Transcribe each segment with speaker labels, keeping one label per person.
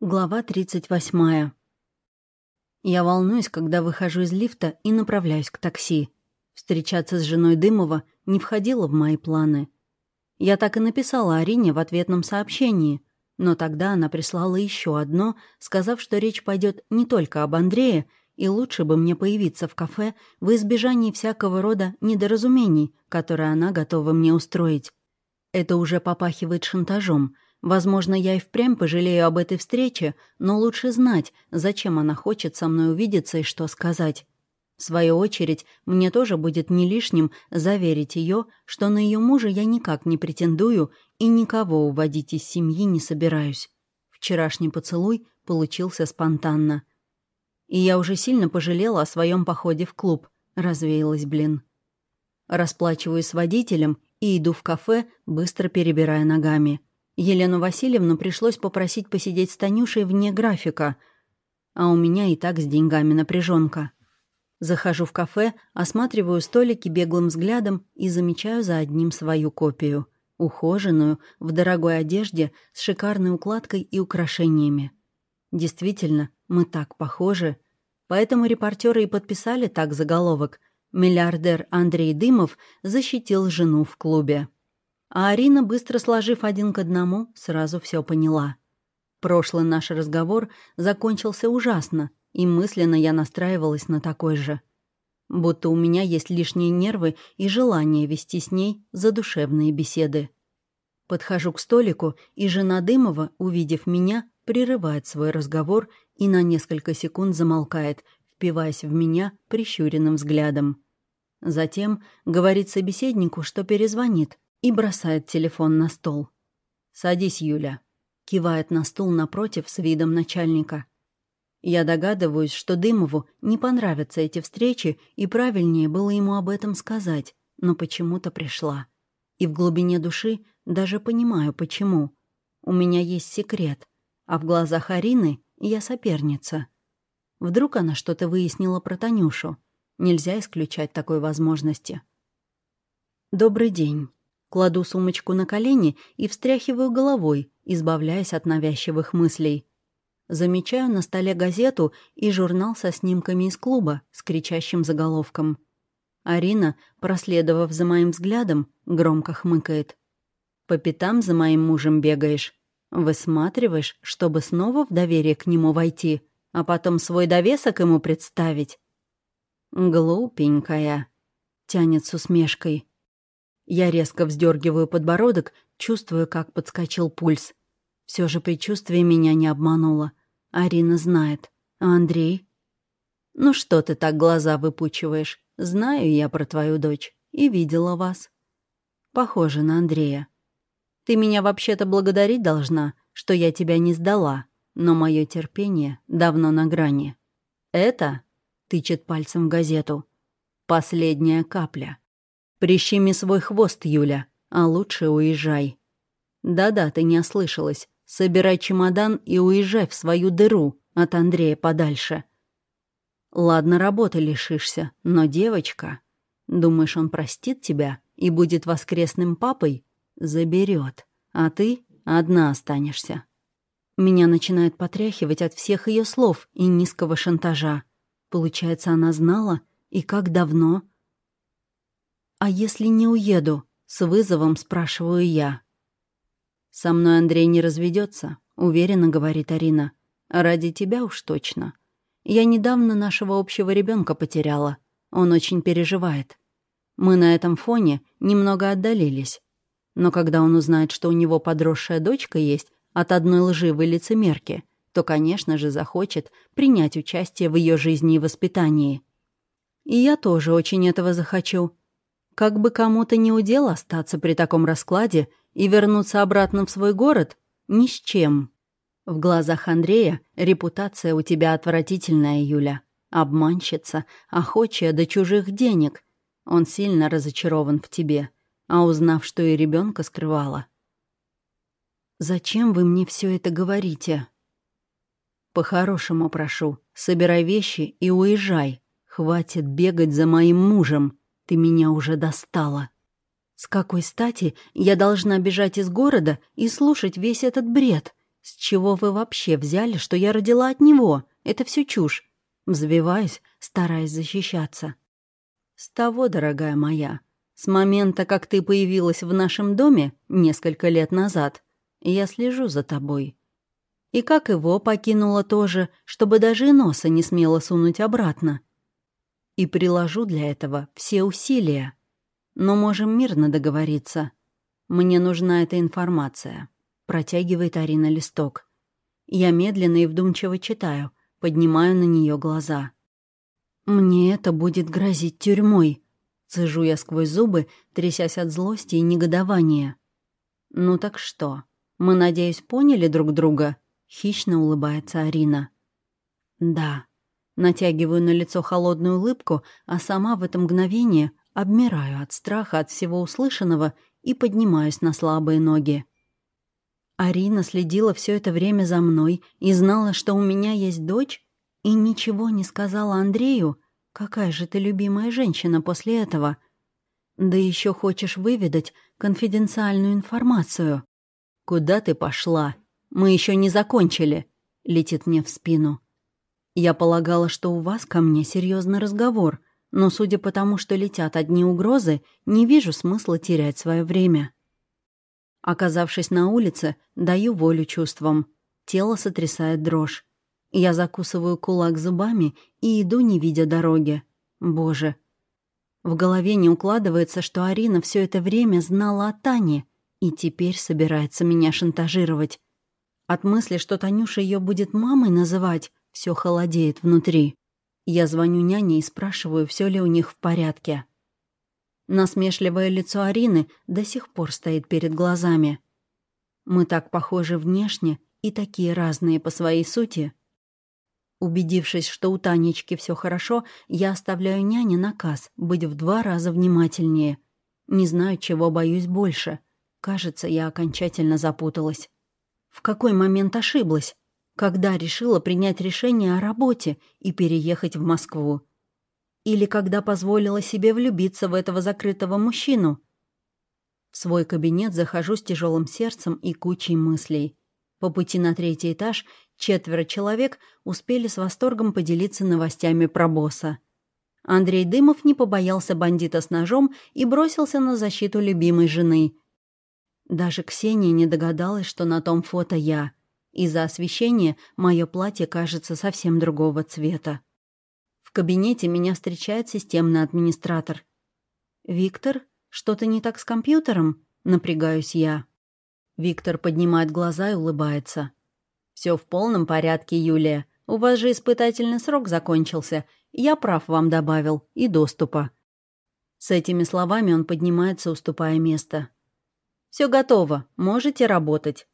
Speaker 1: Глава 38. Я волнуюсь, когда выхожу из лифта и направляюсь к такси. Встречаться с женой Дымова не входило в мои планы. Я так и написала Арине в ответном сообщении, но тогда она прислала еще одно, сказав, что речь пойдет не только об Андрее, и лучше бы мне появиться в кафе в избежании всякого рода недоразумений, которые она готова мне устроить. Это уже попахивает шантажом — Возможно, я и впрямь пожалею об этой встрече, но лучше знать, зачем она хочет со мной увидеться и что сказать. В свою очередь, мне тоже будет не лишним заверить ее, что на ее мужа я никак не претендую и никого уводить из семьи не собираюсь. Вчерашний поцелуй получился спонтанно. И я уже сильно пожалела о своем походе в клуб. Развеялась, блин. Расплачиваюсь с водителем и иду в кафе, быстро перебирая ногами. Елену Васильевну пришлось попросить посидеть с Танюшей вне графика, а у меня и так с деньгами напряженка. Захожу в кафе, осматриваю столики беглым взглядом и замечаю за одним свою копию. Ухоженную, в дорогой одежде, с шикарной укладкой и украшениями. Действительно, мы так похожи. Поэтому репортеры и подписали так заголовок «Миллиардер Андрей Дымов защитил жену в клубе». А Арина, быстро сложив один к одному, сразу все поняла. Прошлый наш разговор закончился ужасно, и мысленно я настраивалась на такой же. Будто у меня есть лишние нервы и желание вести с ней задушевные беседы. Подхожу к столику, и жена Дымова, увидев меня, прерывает свой разговор и на несколько секунд замолкает, впиваясь в меня прищуренным взглядом. Затем говорит собеседнику, что перезвонит, и бросает телефон на стол. «Садись, Юля», — кивает на стул напротив с видом начальника. Я догадываюсь, что Дымову не понравятся эти встречи, и правильнее было ему об этом сказать, но почему-то пришла. И в глубине души даже понимаю, почему. У меня есть секрет, а в глазах Арины я соперница. Вдруг она что-то выяснила про Танюшу. Нельзя исключать такой возможности. «Добрый день», Кладу сумочку на колени и встряхиваю головой, избавляясь от навязчивых мыслей. Замечаю на столе газету и журнал со снимками из клуба с кричащим заголовком. Арина, проследовав за моим взглядом, громко хмыкает. «По пятам за моим мужем бегаешь. Высматриваешь, чтобы снова в доверие к нему войти, а потом свой довесок ему представить?» «Глупенькая», — тянет с усмешкой. Я резко вздергиваю подбородок, чувствую, как подскочил пульс. Все же предчувствие меня не обмануло. Арина знает. А Андрей? Ну что ты так глаза выпучиваешь? Знаю я про твою дочь. И видела вас. Похоже на Андрея. Ты меня вообще-то благодарить должна, что я тебя не сдала, но мое терпение давно на грани. Это, тычет пальцем в газету, последняя капля. «Прищеми свой хвост, Юля, а лучше уезжай». «Да-да, ты не ослышалась. Собирай чемодан и уезжай в свою дыру от Андрея подальше». «Ладно, работы лишишься, но девочка...» «Думаешь, он простит тебя и будет воскресным папой?» «Заберет, а ты одна останешься». Меня начинает потряхивать от всех ее слов и низкого шантажа. Получается, она знала? И как давно? «А если не уеду?» — с вызовом спрашиваю я. «Со мной Андрей не разведется, уверенно говорит Арина. «Ради тебя уж точно. Я недавно нашего общего ребенка потеряла. Он очень переживает. Мы на этом фоне немного отдалились. Но когда он узнает, что у него подросшая дочка есть от одной лживой лицемерки, то, конечно же, захочет принять участие в ее жизни и воспитании. И я тоже очень этого захочу. Как бы кому-то не удел остаться при таком раскладе и вернуться обратно в свой город ни с чем. В глазах Андрея репутация у тебя отвратительная, Юля. Обманщица, охочая до чужих денег. Он сильно разочарован в тебе, а узнав, что и ребенка скрывала. «Зачем вы мне все это говорите?» «По-хорошему прошу, собирай вещи и уезжай. Хватит бегать за моим мужем. Ты меня уже достала. С какой стати я должна бежать из города и слушать весь этот бред? С чего вы вообще взяли, что я родила от него? Это все чушь. Взвиваюсь, стараясь защищаться. С того, дорогая моя, с момента, как ты появилась в нашем доме несколько лет назад, я слежу за тобой. И как его покинула тоже, чтобы даже и носа не смело сунуть обратно. И приложу для этого все усилия. Но можем мирно договориться. Мне нужна эта информация. Протягивает Арина листок. Я медленно и вдумчиво читаю, поднимаю на нее глаза. «Мне это будет грозить тюрьмой», — цежу я сквозь зубы, трясясь от злости и негодования. «Ну так что, мы, надеюсь, поняли друг друга?» — хищно улыбается Арина. «Да». Натягиваю на лицо холодную улыбку, а сама в это мгновение обмираю от страха от всего услышанного и поднимаюсь на слабые ноги. Арина следила все это время за мной и знала, что у меня есть дочь, и ничего не сказала Андрею. Какая же ты любимая женщина после этого? Да еще хочешь выведать конфиденциальную информацию. Куда ты пошла? Мы еще не закончили, летит мне в спину. Я полагала, что у вас ко мне серьезный разговор, но судя по тому, что летят одни угрозы, не вижу смысла терять свое время. Оказавшись на улице, даю волю чувствам. Тело сотрясает дрожь. Я закусываю кулак зубами и иду, не видя дороги. Боже. В голове не укладывается, что Арина все это время знала о Тане и теперь собирается меня шантажировать. От мысли, что Танюша ее будет мамой называть, все холодеет внутри. Я звоню няне и спрашиваю, все ли у них в порядке. Насмешливое лицо Арины до сих пор стоит перед глазами. Мы так похожи внешне и такие разные по своей сути. Убедившись, что у Танечки все хорошо, я оставляю няне наказ быть в два раза внимательнее. Не знаю, чего боюсь больше. Кажется, я окончательно запуталась. В какой момент ошиблась? Когда решила принять решение о работе и переехать в Москву? Или когда позволила себе влюбиться в этого закрытого мужчину? В свой кабинет захожу с тяжелым сердцем и кучей мыслей. По пути на третий этаж четверо человек успели с восторгом поделиться новостями про босса. Андрей Дымов не побоялся бандита с ножом и бросился на защиту любимой жены. Даже Ксения не догадалась, что на том фото я. Из-за освещения мое платье кажется совсем другого цвета. В кабинете меня встречает системный администратор. «Виктор, что-то не так с компьютером?» — напрягаюсь я. Виктор поднимает глаза и улыбается. Все в полном порядке, Юлия. У вас же испытательный срок закончился. Я прав вам добавил. И доступа». С этими словами он поднимается, уступая место. Все готово. Можете работать».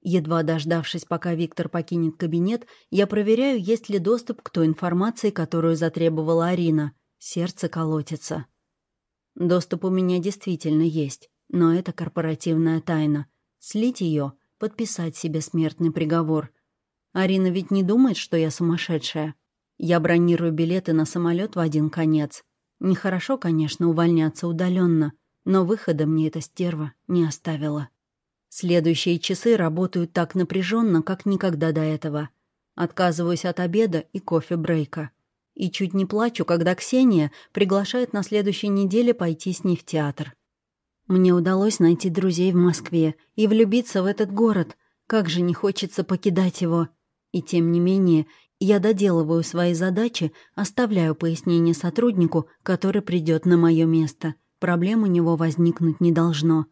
Speaker 1: Едва дождавшись, пока Виктор покинет кабинет, я проверяю, есть ли доступ к той информации, которую затребовала Арина. Сердце колотится. Доступ у меня действительно есть, но это корпоративная тайна. Слить ее, подписать себе смертный приговор. Арина ведь не думает, что я сумасшедшая. Я бронирую билеты на самолет в один конец. Нехорошо, конечно, увольняться удаленно, но выхода мне эта стерва не оставила. Следующие часы работают так напряженно, как никогда до этого. Отказываюсь от обеда и кофе-брейка. И чуть не плачу, когда Ксения приглашает на следующей неделе пойти с ней в театр. Мне удалось найти друзей в Москве и влюбиться в этот город. Как же не хочется покидать его. И тем не менее, я доделываю свои задачи, оставляю пояснение сотруднику, который придет на мое место. Проблем у него возникнуть не должно.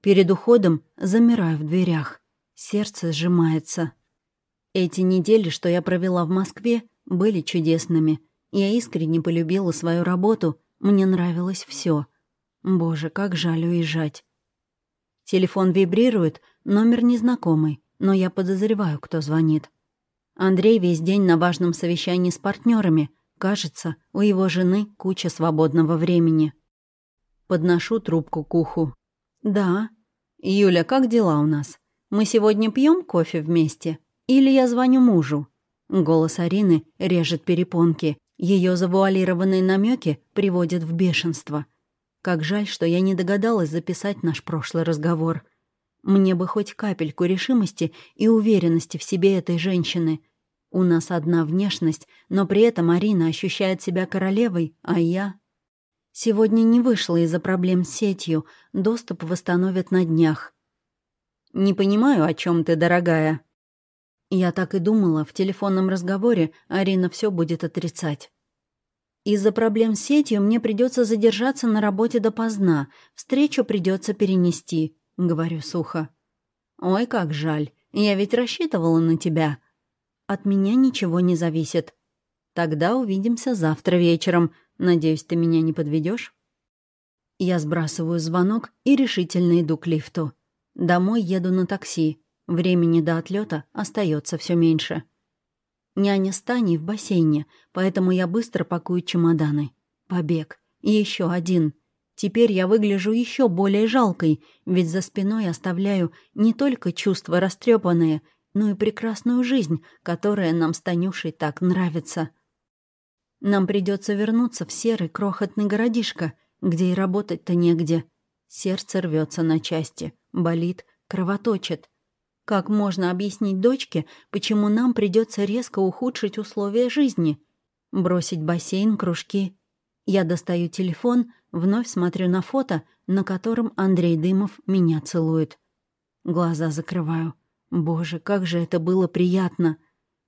Speaker 1: Перед уходом замираю в дверях. Сердце сжимается. Эти недели, что я провела в Москве, были чудесными. Я искренне полюбила свою работу, мне нравилось все. Боже, как жаль уезжать. Телефон вибрирует, номер незнакомый, но я подозреваю, кто звонит. Андрей весь день на важном совещании с партнерами. Кажется, у его жены куча свободного времени. Подношу трубку к уху. «Да. Юля, как дела у нас? Мы сегодня пьем кофе вместе? Или я звоню мужу?» Голос Арины режет перепонки. Ее завуалированные намеки приводят в бешенство. Как жаль, что я не догадалась записать наш прошлый разговор. Мне бы хоть капельку решимости и уверенности в себе этой женщины. У нас одна внешность, но при этом Арина ощущает себя королевой, а я... Сегодня не вышла из-за проблем с сетью, доступ восстановят на днях. «Не понимаю, о чем ты, дорогая». Я так и думала, в телефонном разговоре Арина все будет отрицать. Из-за проблем с сетью мне придется задержаться на работе допоздна, встречу придется перенести. — говорю сухо. «Ой, как жаль. Я ведь рассчитывала на тебя». «От меня ничего не зависит». «Тогда увидимся завтра вечером. Надеюсь, ты меня не подведешь. Я сбрасываю звонок и решительно иду к лифту. Домой еду на такси. Времени до отлета остается все меньше. Няня с Таней в бассейне, поэтому я быстро пакую чемоданы. Побег. И еще один. Теперь я выгляжу еще более жалкой, ведь за спиной оставляю не только чувства растрепанные, но и прекрасную жизнь, которая нам с Танюшей так нравится. Нам придется вернуться в серый крохотный городишко, где и работать-то негде. Сердце рвется на части, болит, кровоточит. Как можно объяснить дочке, почему нам придется резко ухудшить условия жизни? Бросить бассейн, кружки. Я достаю телефон — Вновь смотрю на фото, на котором Андрей Дымов меня целует. Глаза закрываю. Боже, как же это было приятно.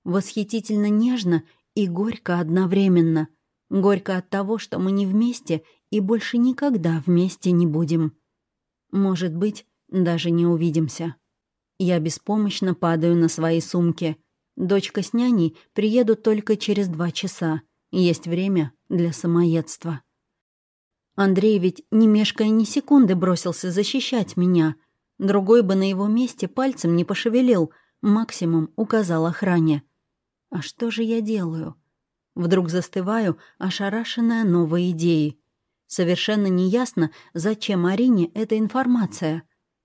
Speaker 1: Восхитительно нежно и горько одновременно. Горько от того, что мы не вместе и больше никогда вместе не будем. Может быть, даже не увидимся. Я беспомощно падаю на свои сумки. Дочка с няней приедут только через два часа. Есть время для самоедства. Андрей ведь, не мешкая ни секунды, бросился защищать меня. Другой бы на его месте пальцем не пошевелил, максимум указал охране. А что же я делаю? Вдруг застываю, ошарашенная новой идеей. Совершенно неясно, зачем Арине эта информация.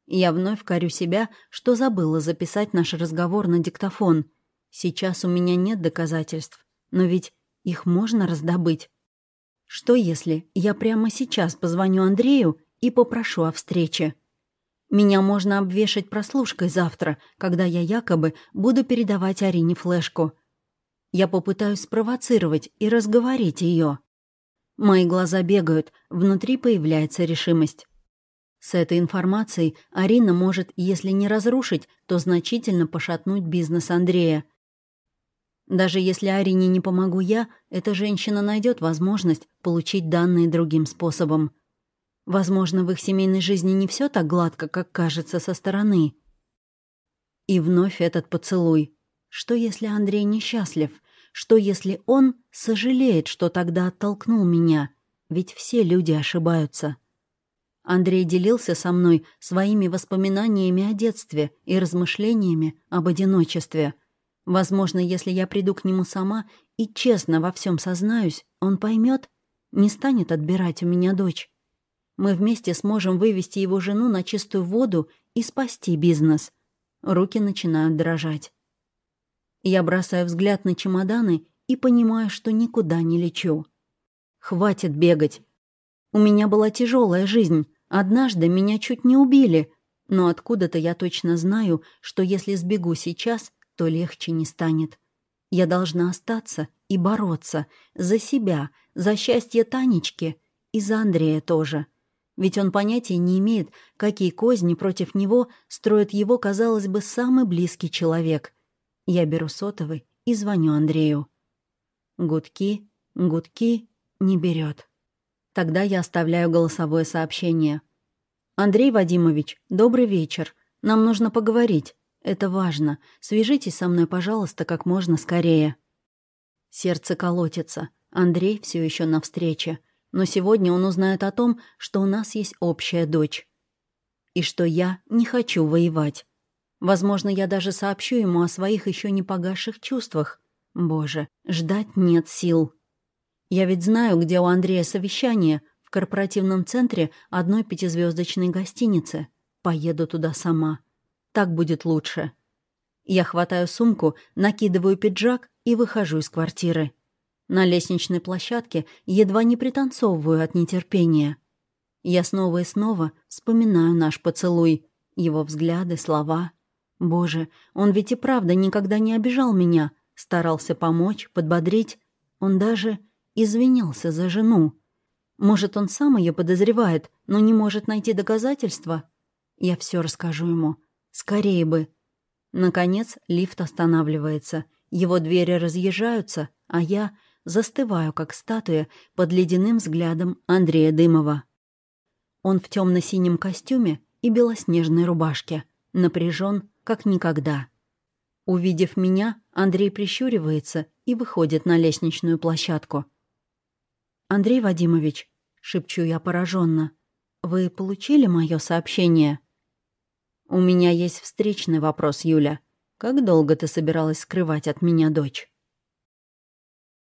Speaker 1: Я вновь корю себя, что забыла записать наш разговор на диктофон. Сейчас у меня нет доказательств, но ведь их можно раздобыть. Что если я прямо сейчас позвоню Андрею и попрошу о встрече? Меня можно обвешать прослушкой завтра, когда я якобы буду передавать Арине флешку. Я попытаюсь спровоцировать и разговорить ее. Мои глаза бегают, внутри появляется решимость. С этой информацией Арина может, если не разрушить, то значительно пошатнуть бизнес Андрея. Даже если Арине не помогу я, эта женщина найдет возможность получить данные другим способом. Возможно, в их семейной жизни не все так гладко, как кажется со стороны. И вновь этот поцелуй. Что если Андрей несчастлив? Что если он сожалеет, что тогда оттолкнул меня? Ведь все люди ошибаются. Андрей делился со мной своими воспоминаниями о детстве и размышлениями об одиночестве — Возможно, если я приду к нему сама и честно во всем сознаюсь, он поймет, не станет отбирать у меня дочь. Мы вместе сможем вывести его жену на чистую воду и спасти бизнес. Руки начинают дрожать. Я бросаю взгляд на чемоданы и понимаю, что никуда не лечу. Хватит бегать. У меня была тяжелая жизнь. Однажды меня чуть не убили. Но откуда-то я точно знаю, что если сбегу сейчас, то легче не станет. Я должна остаться и бороться за себя, за счастье Танечки и за Андрея тоже. Ведь он понятия не имеет, какие козни против него строит его, казалось бы, самый близкий человек. Я беру сотовый и звоню Андрею. Гудки, гудки не берет. Тогда я оставляю голосовое сообщение. «Андрей Вадимович, добрый вечер. Нам нужно поговорить. Это важно. Свяжитесь со мной, пожалуйста, как можно скорее. Сердце колотится. Андрей все еще на встрече. Но сегодня он узнает о том, что у нас есть общая дочь. И что я не хочу воевать. Возможно, я даже сообщу ему о своих еще не погасших чувствах. Боже, ждать нет сил. Я ведь знаю, где у Андрея совещание, в корпоративном центре одной пятизвездочной гостиницы. Поеду туда сама. Так будет лучше. Я хватаю сумку, накидываю пиджак и выхожу из квартиры. На лестничной площадке едва не пританцовываю от нетерпения. Я снова и снова вспоминаю наш поцелуй. Его взгляды, слова. Боже, он ведь и правда никогда не обижал меня, старался помочь, подбодрить. Он даже извинялся за жену. Может, он сам ее подозревает, но не может найти доказательства? Я все расскажу ему. Скорее бы. Наконец лифт останавливается. Его двери разъезжаются, а я застываю, как статуя, под ледяным взглядом Андрея Дымова. Он в темно-синем костюме и белоснежной рубашке, напряжен, как никогда. Увидев меня, Андрей прищуривается и выходит на лестничную площадку. «Андрей Вадимович», — шепчу я пораженно, — «вы получили мое сообщение?» «У меня есть встречный вопрос, Юля. Как долго ты собиралась скрывать от меня дочь?»